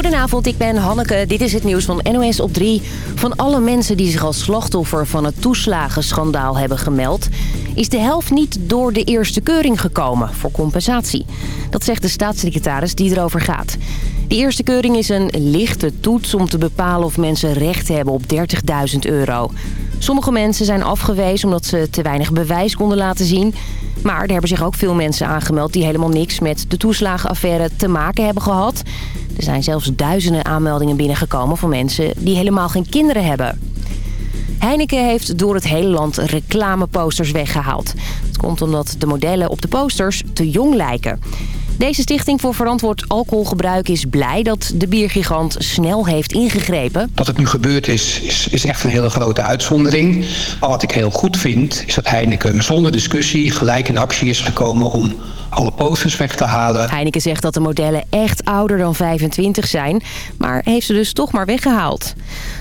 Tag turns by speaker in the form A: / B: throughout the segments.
A: Goedenavond, ik ben Hanneke. Dit is het nieuws van NOS op 3. Van alle mensen die zich als slachtoffer van het toeslagenschandaal hebben gemeld... is de helft niet door de eerste keuring gekomen voor compensatie. Dat zegt de staatssecretaris die erover gaat. De eerste keuring is een lichte toets om te bepalen of mensen recht hebben op 30.000 euro. Sommige mensen zijn afgewezen omdat ze te weinig bewijs konden laten zien... Maar er hebben zich ook veel mensen aangemeld die helemaal niks met de toeslagenaffaire te maken hebben gehad. Er zijn zelfs duizenden aanmeldingen binnengekomen van mensen die helemaal geen kinderen hebben. Heineken heeft door het hele land reclameposters weggehaald. Het komt omdat de modellen op de posters te jong lijken. Deze stichting voor verantwoord alcoholgebruik is blij dat de biergigant snel heeft ingegrepen.
B: Dat het nu gebeurd is, is, is echt een hele grote uitzondering. Maar wat ik heel goed vind, is dat Heineken zonder discussie gelijk in actie is gekomen om alle posters weg te halen.
A: Heineken zegt dat de modellen echt ouder dan 25 zijn, maar heeft ze dus toch maar weggehaald.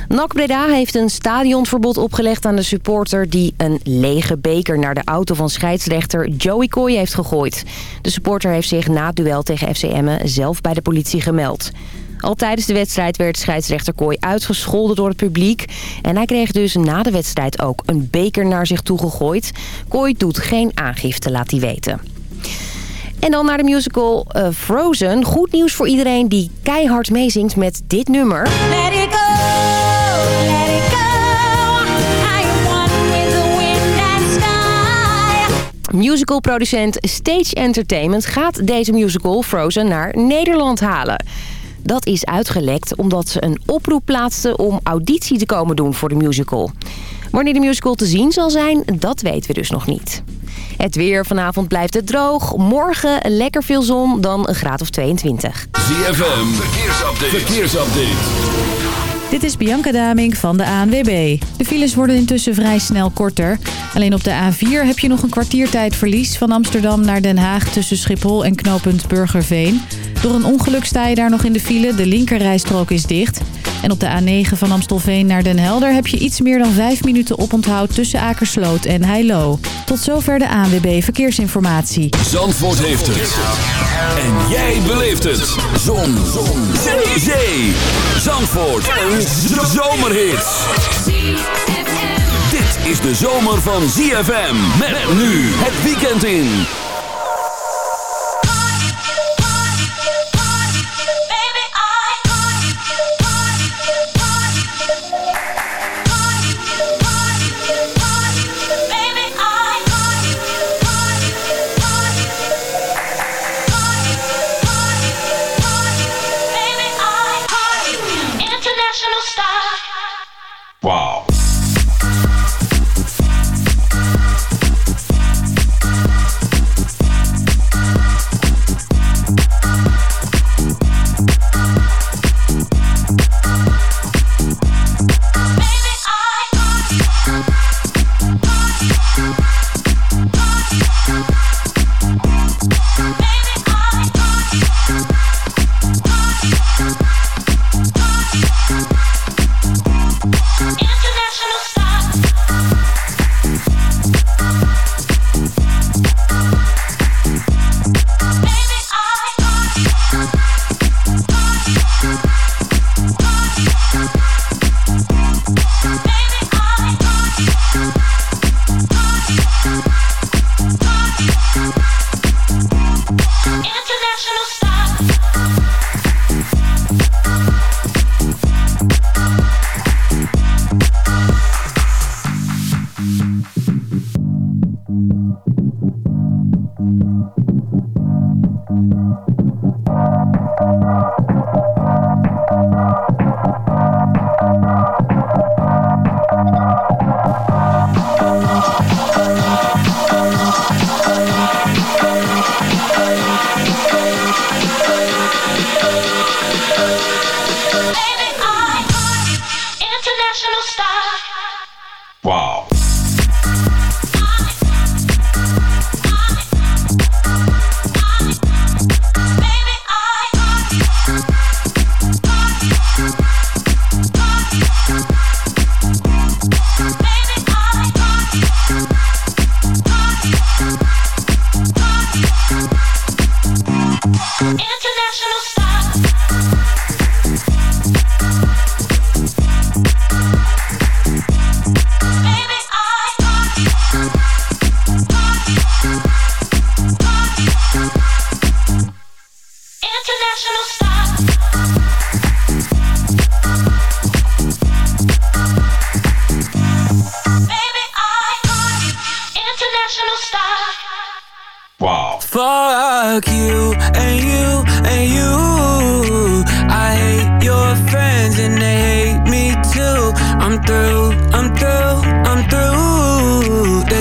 A: NAC Breda heeft een stadionverbod opgelegd aan de supporter... die een lege beker naar de auto van scheidsrechter Joey Kooi heeft gegooid. De supporter heeft zich na het duel tegen FCM zelf bij de politie gemeld. Al tijdens de wedstrijd werd scheidsrechter Kooi uitgescholden door het publiek. En hij kreeg dus na de wedstrijd ook een beker naar zich toe gegooid. Kooi doet geen aangifte, laat hij weten. En dan naar de musical uh, Frozen. Goed nieuws voor iedereen die keihard meezingt met dit nummer. Let it go, let it go. Musicalproducent Stage Entertainment gaat deze musical Frozen naar Nederland halen. Dat is uitgelekt omdat ze een oproep plaatsten om auditie te komen doen voor de musical. Wanneer de musical te zien zal zijn, dat weten we dus nog niet. Het weer vanavond blijft het droog. Morgen lekker veel zon, dan een graad of 22.
C: ZFM, verkeersupdate. verkeersupdate.
D: Dit is Bianca Daming van de ANWB. De files worden intussen vrij snel korter. Alleen op de A4 heb je nog een kwartiertijdverlies van Amsterdam naar Den Haag... tussen Schiphol en knooppunt Burgerveen. Door een ongeluk sta je daar nog in de file. De linkerrijstrook is dicht. En op de A9 van Amstelveen naar Den Helder heb je iets meer dan 5 minuten oponthoud tussen Akersloot en Heilo. Tot zover de ANWB Verkeersinformatie.
C: Zandvoort heeft het. En jij beleeft het. Zon. Zon. Zee. Zandvoort. Een zomerhit. Dit is de zomer van ZFM. Met nu het weekend in.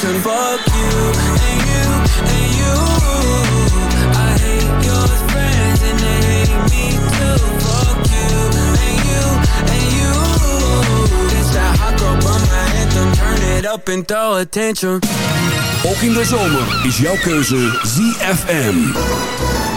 E: attention. Fuck you and you and you. I hate your friends and they hate me too. Fuck you and you and you. This that hot girl bummer anthem. Turn it up and throw attention.
C: Ook in de zomer is jouw keuze ZFM.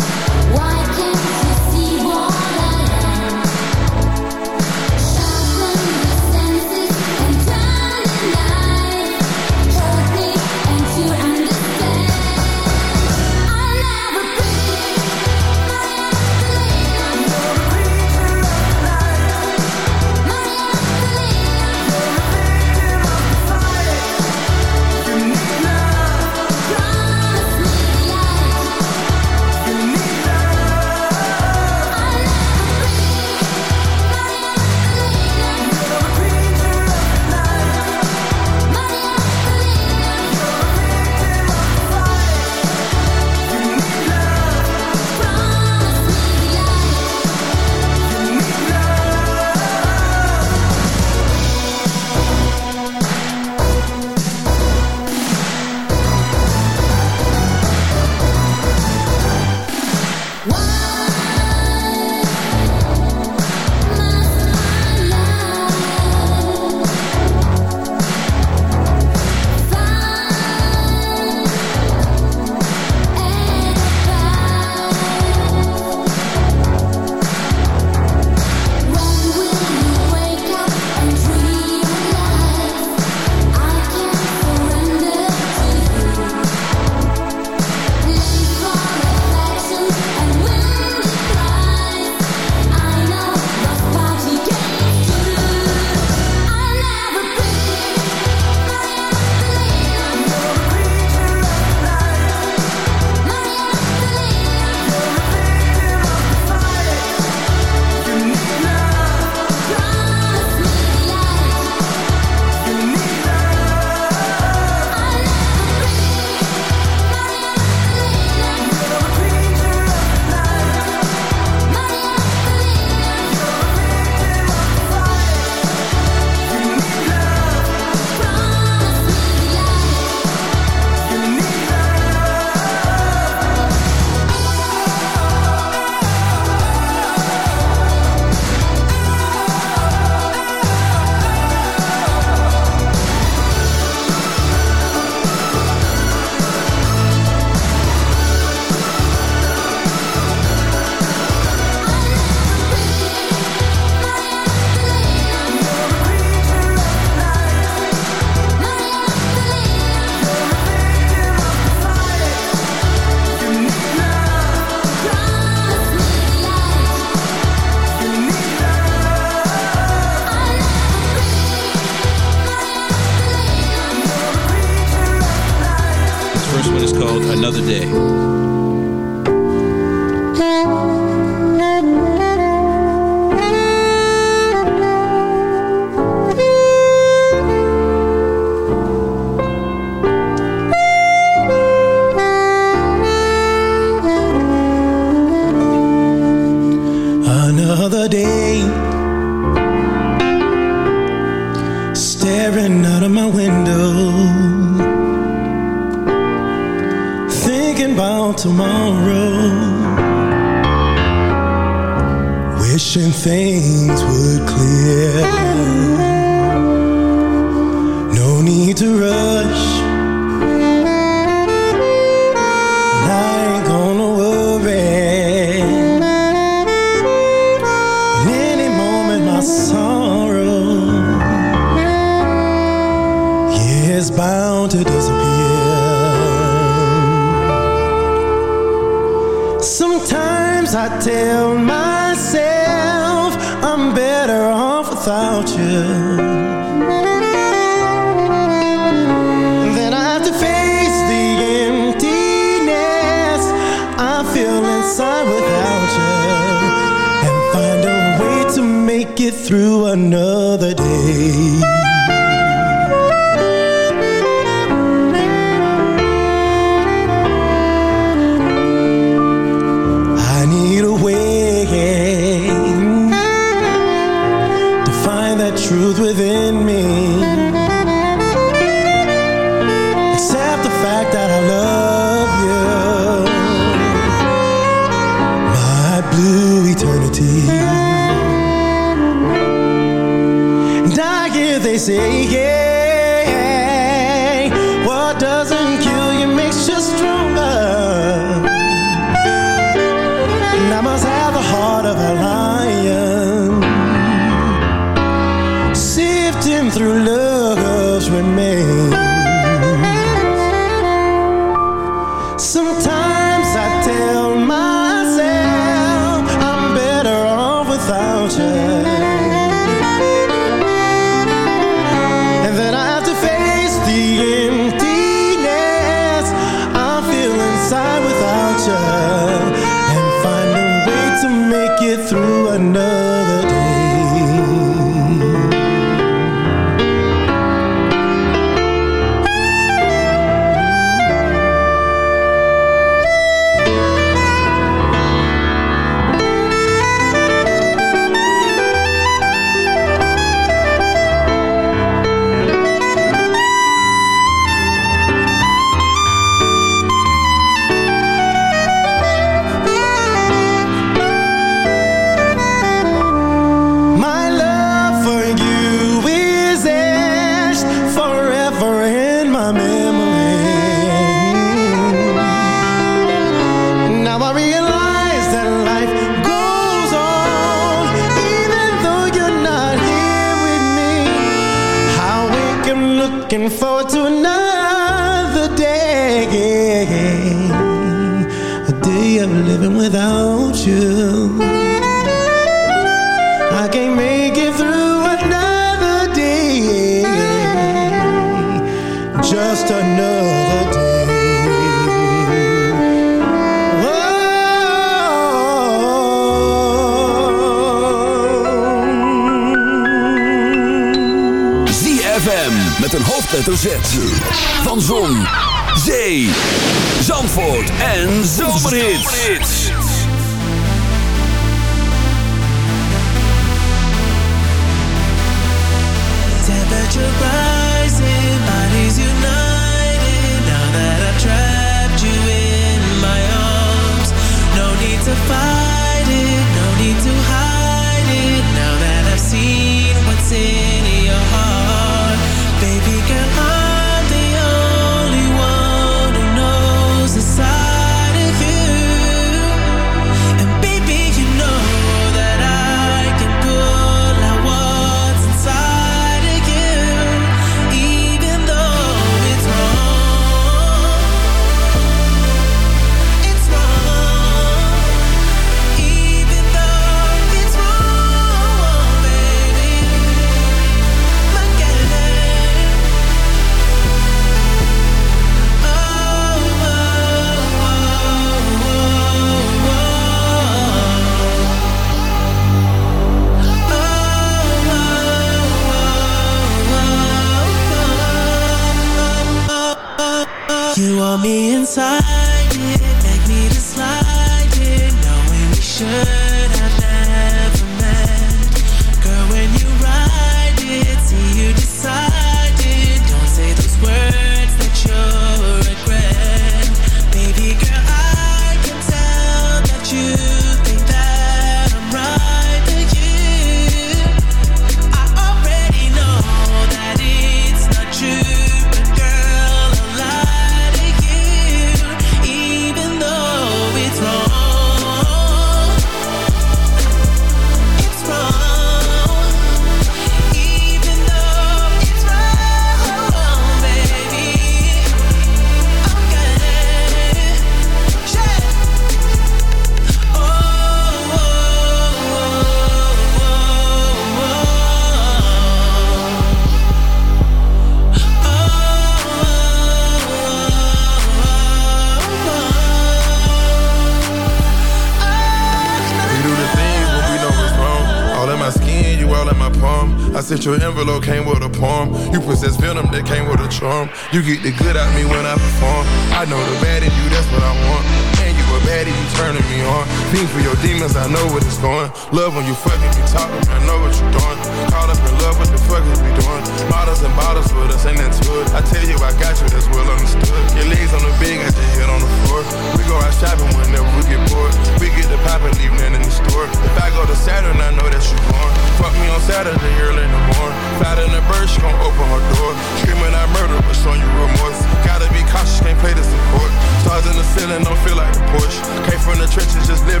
F: Envelope, came with a poem. You possess venom that came with a charm. You get the good out me when I perform. I know the bad in you, that's what I want. And you a baddie, you turning me on. Fiend for your demons, I know what it's going. Love when you fucking me talking, I know what you're doing. Caught up in love, what the fuck is we doing? Bottles and bottles with us, ain't that to it? I tell you, I got you, that's well understood. Your legs on the bed, got your head on the floor. We go out shopping whenever we get bored. We get the pop and leave nothing in the store. If I go to Saturn, I know that you born. Fuck me on Saturday early in the morning. Fat in the bird, she gon' open her door. Screaming I murder, but showing you remorse. Gotta be cautious, can't play this in court. Stars in the ceiling, don't feel like a Porsche. Came from the trenches, just living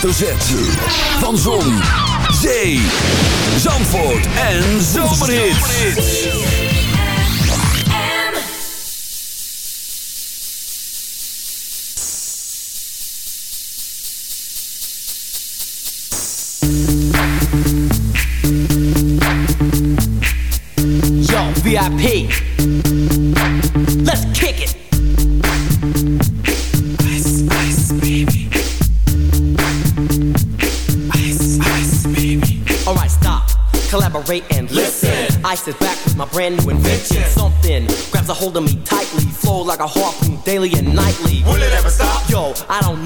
C: hoofdletter. Van Zon, Zee, Zandvoort en Zomerhits.
G: Yo, VIP. And listen. I sit back with my brand new invention. Something grabs a hold of me tightly. Flow like a harpoon daily and nightly. Will it ever stop? Yo, I don't know.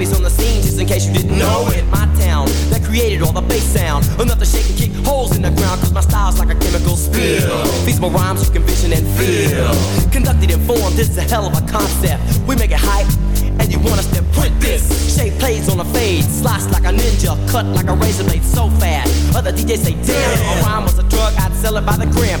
G: On the scene, just in case you didn't know it. My town that created all the bass sound. Enough to shake and kick holes in the ground, cause my style's like a chemical spill. Feasible rhymes you can vision and feel. Conducted and formed, this is a hell of a concept. We make it hype. And you want us to print this Shape plays on a fade Slice like a ninja Cut like a razor blade so fast Other DJs say damn A rhyme was a drug I'd sell it by the gram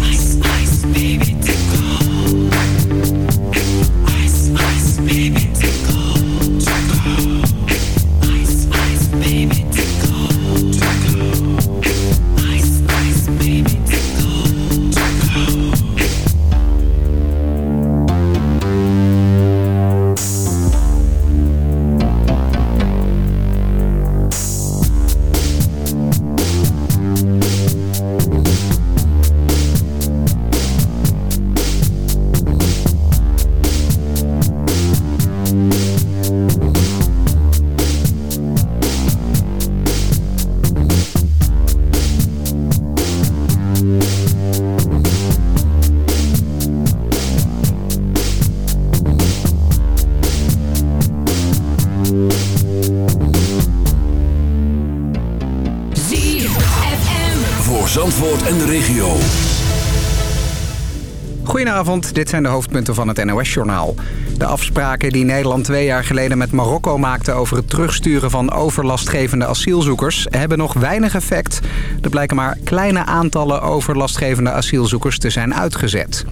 G: baby.
H: Dit zijn de hoofdpunten van het NOS-journaal. De afspraken die Nederland twee jaar geleden met Marokko maakte... over het terugsturen van overlastgevende asielzoekers... hebben nog weinig effect. Er blijken maar kleine aantallen overlastgevende asielzoekers te zijn uitgezet.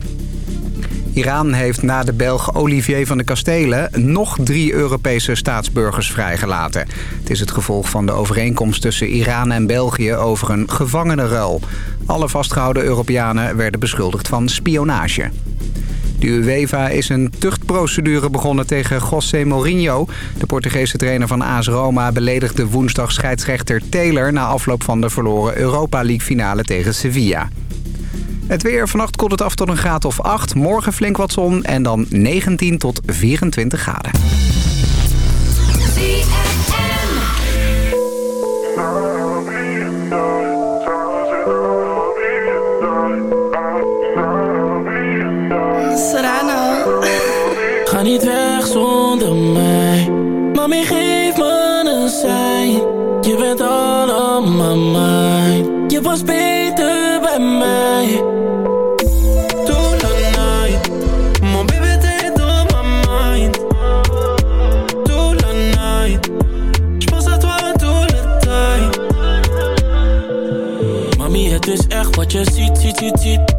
H: Iran heeft na de Belg Olivier van de Kastelen nog drie Europese staatsburgers vrijgelaten. Het is het gevolg van de overeenkomst tussen Iran en België over een gevangenenruil. Alle vastgehouden Europeanen werden beschuldigd van spionage. De UEFA is een tuchtprocedure begonnen tegen José Mourinho. De Portugese trainer van AS Roma beledigde woensdag scheidsrechter Taylor... na afloop van de verloren Europa League finale tegen Sevilla. Het weer. Vannacht koelt het af tot een graad of 8. Morgen flink wat zon en dan 19 tot 24 graden.
I: Ga niet weg zonder mij. Mami, geef me een sein. Je bent allemaal mijn. Je was beter bij mij. Mind. Wat je ziet, ziet, ziet, ziet.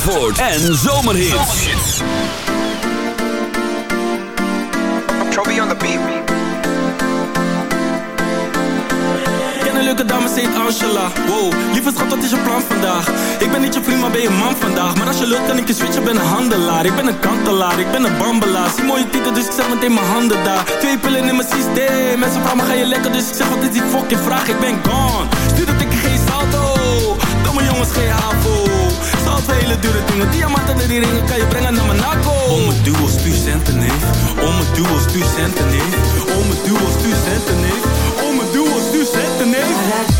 J: Zandvoort en zomerhits.
K: Toby on the beat.
F: leuke dame, ze heet Angela Wow, lieve schat, wat is je plan vandaag? Ik ben niet je prima, ben je man vandaag Maar als je lukt, kan ik je switchen, ben een handelaar Ik ben een kantelaar, ik ben een bambelaar Zie mooie titel, dus ik zet meteen mijn handen daar Twee pillen in mijn systeem Mensen vragen me, ga je lekker? Dus ik zeg, wat is die fucking vraag? Ik ben gone Stuur dat ik jongens, geen havo. Hele dure dingen Diamanten en die ringen kan je brengen naar Monaco Om mijn duo, stuur neef. Om mijn duo, stuur centen, neef. Om mijn duo, stuur centen, neef. Om mijn duo, stuur centen, neef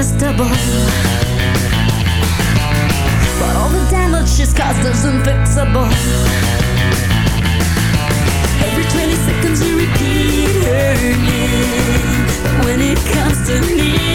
L: irresistible But all the damage she's caused is unfixable Every 20 seconds you repeat her name. When it comes to me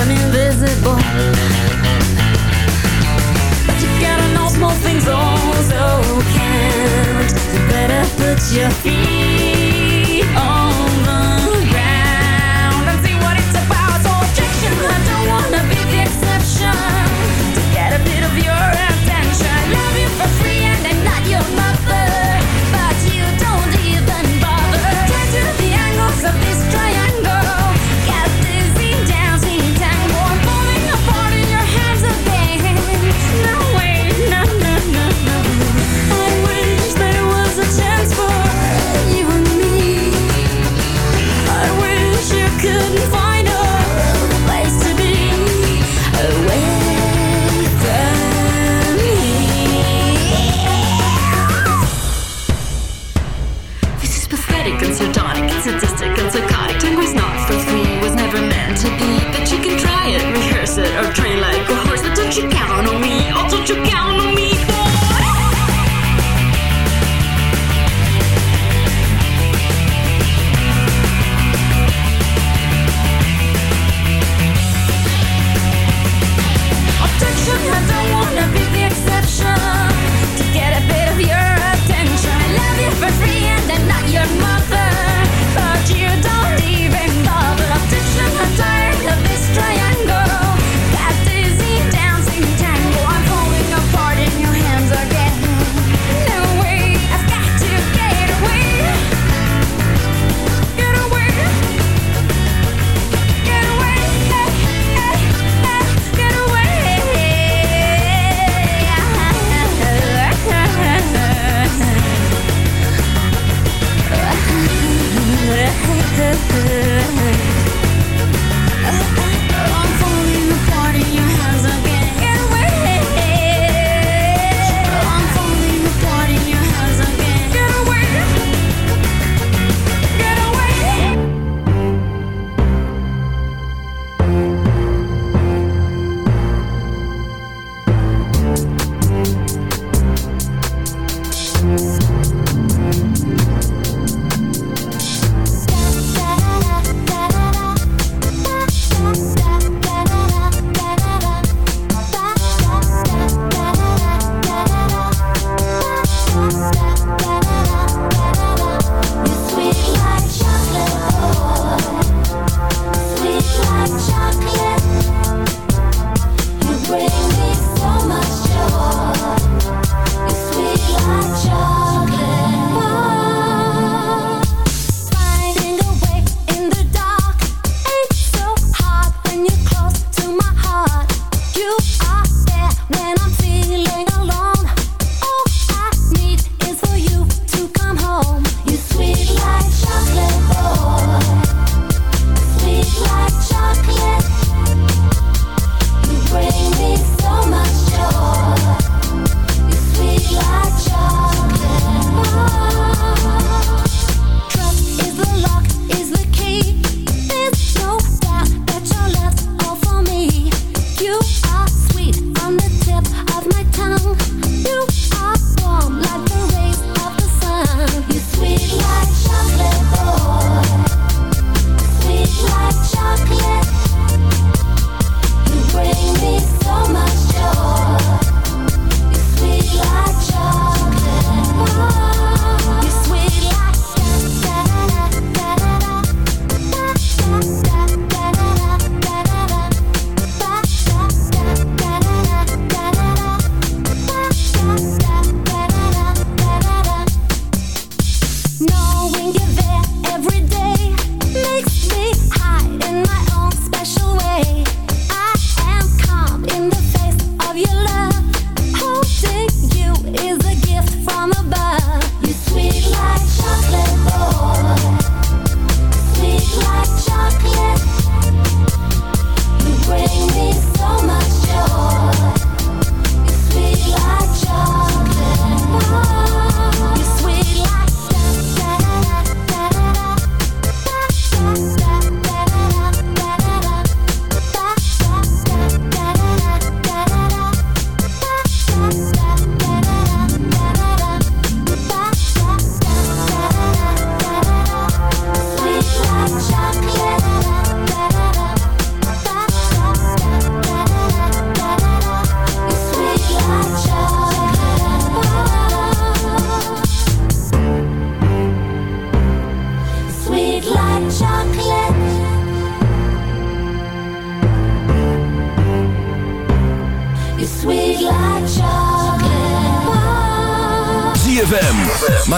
L: I'm invisible. But you gotta know small things also count You better put your feet